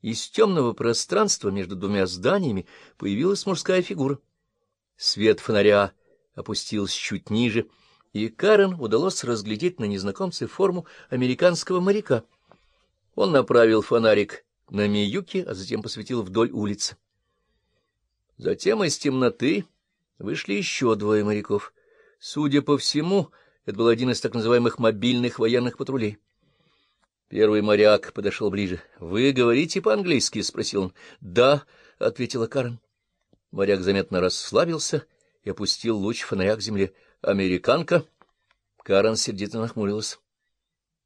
Из темного пространства между двумя зданиями появилась мужская фигура. Свет фонаря опустился чуть ниже, и Карен удалось разглядеть на незнакомце форму американского моряка. Он направил фонарик на Миюки, а затем посветил вдоль улицы. Затем из темноты вышли еще двое моряков. Судя по всему, это был один из так называемых мобильных военных патрулей. Первый моряк подошел ближе. — Вы говорите по-английски? — спросил он. — Да, — ответила Карен. Моряк заметно расслабился и опустил луч фонаря к земле. — Американка? Карен сердито нахмурилась.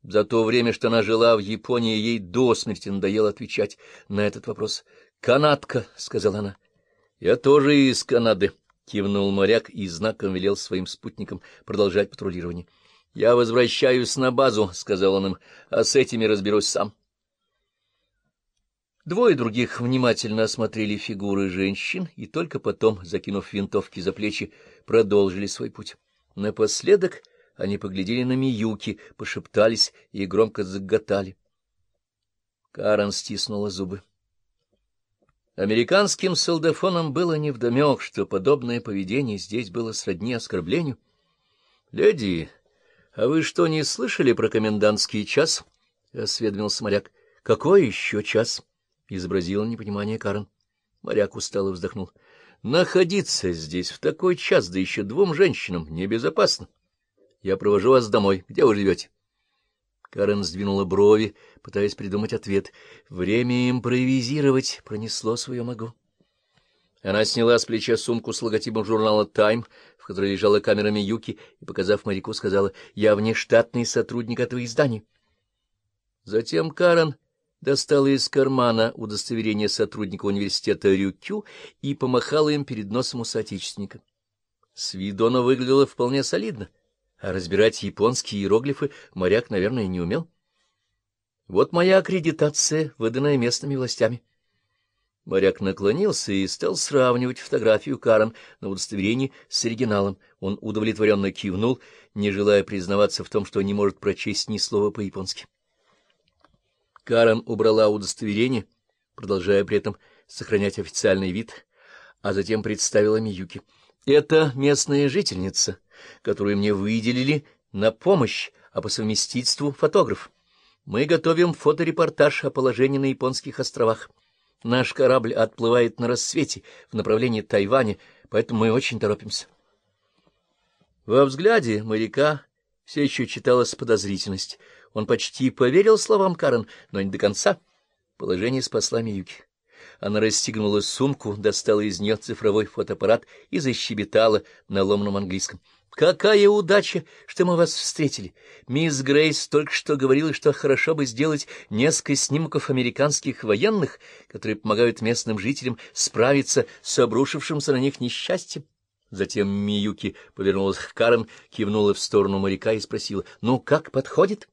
За то время, что она жила в Японии, ей до смерти надоело отвечать на этот вопрос. — Канадка, — сказала она. — Я тоже из Канады, — кивнул моряк и знаком велел своим спутникам продолжать патрулирование. —— Я возвращаюсь на базу, — сказал он им, — а с этими разберусь сам. Двое других внимательно осмотрели фигуры женщин и только потом, закинув винтовки за плечи, продолжили свой путь. Напоследок они поглядели на Миюки, пошептались и громко заготали. Карен стиснула зубы. Американским солдафонам было невдомек, что подобное поведение здесь было сродни оскорблению. — Леди, — А вы что, не слышали про комендантский час? — осведомился моряк. — Какой еще час? — изобразил непонимание Карен. Моряк устало вздохнул. — Находиться здесь в такой час, да еще двум женщинам, небезопасно. Я провожу вас домой. Где вы живете? Карен сдвинула брови, пытаясь придумать ответ. Время импровизировать пронесло свое могу. Она сняла с плеча сумку с логотипом журнала «Тайм», в которой лежала камера Миюки, и, показав моряку, сказала, «Я внештатный сотрудник этого издания». Затем Карен достала из кармана удостоверение сотрудника университета Рюкю и помахала им перед носом у соотечественника. С виду оно выглядело вполне солидно, а разбирать японские иероглифы моряк, наверное, не умел. Вот моя аккредитация, выданная местными властями. Моряк наклонился и стал сравнивать фотографию Карен на удостоверении с оригиналом. Он удовлетворенно кивнул, не желая признаваться в том, что не может прочесть ни слова по-японски. Карен убрала удостоверение, продолжая при этом сохранять официальный вид, а затем представила Миюки. — Это местная жительница, которую мне выделили на помощь, а по совместительству фотограф. Мы готовим фоторепортаж о положении на японских островах. Наш корабль отплывает на рассвете в направлении Тайваня, поэтому мы очень торопимся. Во взгляде моряка все еще читалась подозрительность. Он почти поверил словам Карен, но не до конца. Положение спасла Миюки. Она расстегнула сумку, достала из нее цифровой фотоаппарат и защебетала на ломаном английском. Какая удача, что мы вас встретили. Мисс Грейс только что говорила, что хорошо бы сделать несколько снимков американских военных, которые помогают местным жителям справиться с обрушившимся на них несчастьем. Затем Миюки повернулась к Карен, кивнула в сторону моряка и спросила, «Ну, как подходит?»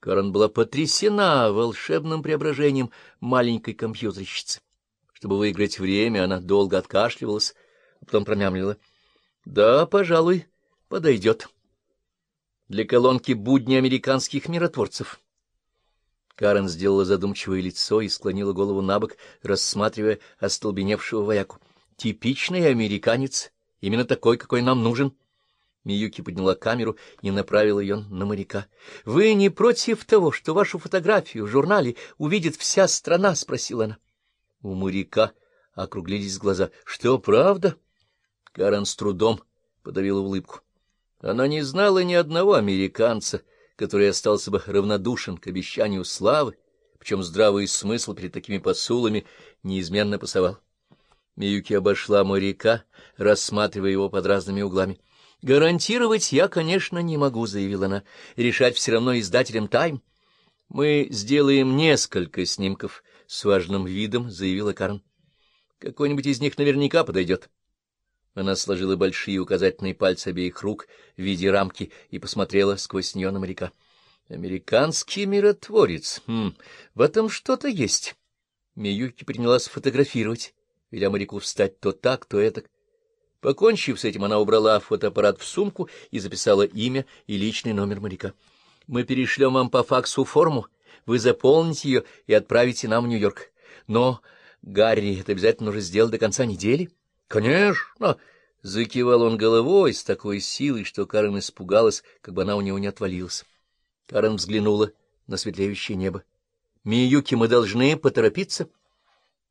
Карен была потрясена волшебным преображением маленькой компьютерщицы. Чтобы выиграть время, она долго откашливалась, а потом промямлила — да, пожалуй, подойдет. Для колонки «Будни американских миротворцев». Карен сделала задумчивое лицо и склонила голову на бок, рассматривая остолбеневшего вояку. «Типичный американец, именно такой, какой нам нужен». Миюки подняла камеру и направила ее на моряка. — Вы не против того, что вашу фотографию в журнале увидит вся страна? — спросила она. У моряка округлились глаза. — Что, правда? — Карен с трудом подавила улыбку. Она не знала ни одного американца, который остался бы равнодушен к обещанию славы, причем здравый смысл перед такими посулами неизменно пасовал. Миюки обошла моряка, рассматривая его под разными углами. — Гарантировать я, конечно, не могу, — заявила она. — Решать все равно издателям «Тайм». — Мы сделаем несколько снимков, — с важным видом заявила Карн. — Какой-нибудь из них наверняка подойдет. Она сложила большие указательные пальцы обеих рук в виде рамки и посмотрела сквозь нее на моряка. «Американский миротворец. Хм, в этом что-то есть». Миюки принялась фотографировать, веля моряку встать то так, то этак. Покончив с этим, она убрала фотоаппарат в сумку и записала имя и личный номер моряка. «Мы перешлем вам по факсу форму, Вы заполните ее и отправите нам в Нью-Йорк. Но, Гарри, это обязательно нужно сделать до конца недели? — Конечно! — закивал он головой с такой силой, что Карен испугалась, как бы она у него не отвалилась. Карен взглянула на светлеющее небо. — Миюки, мы должны поторопиться. —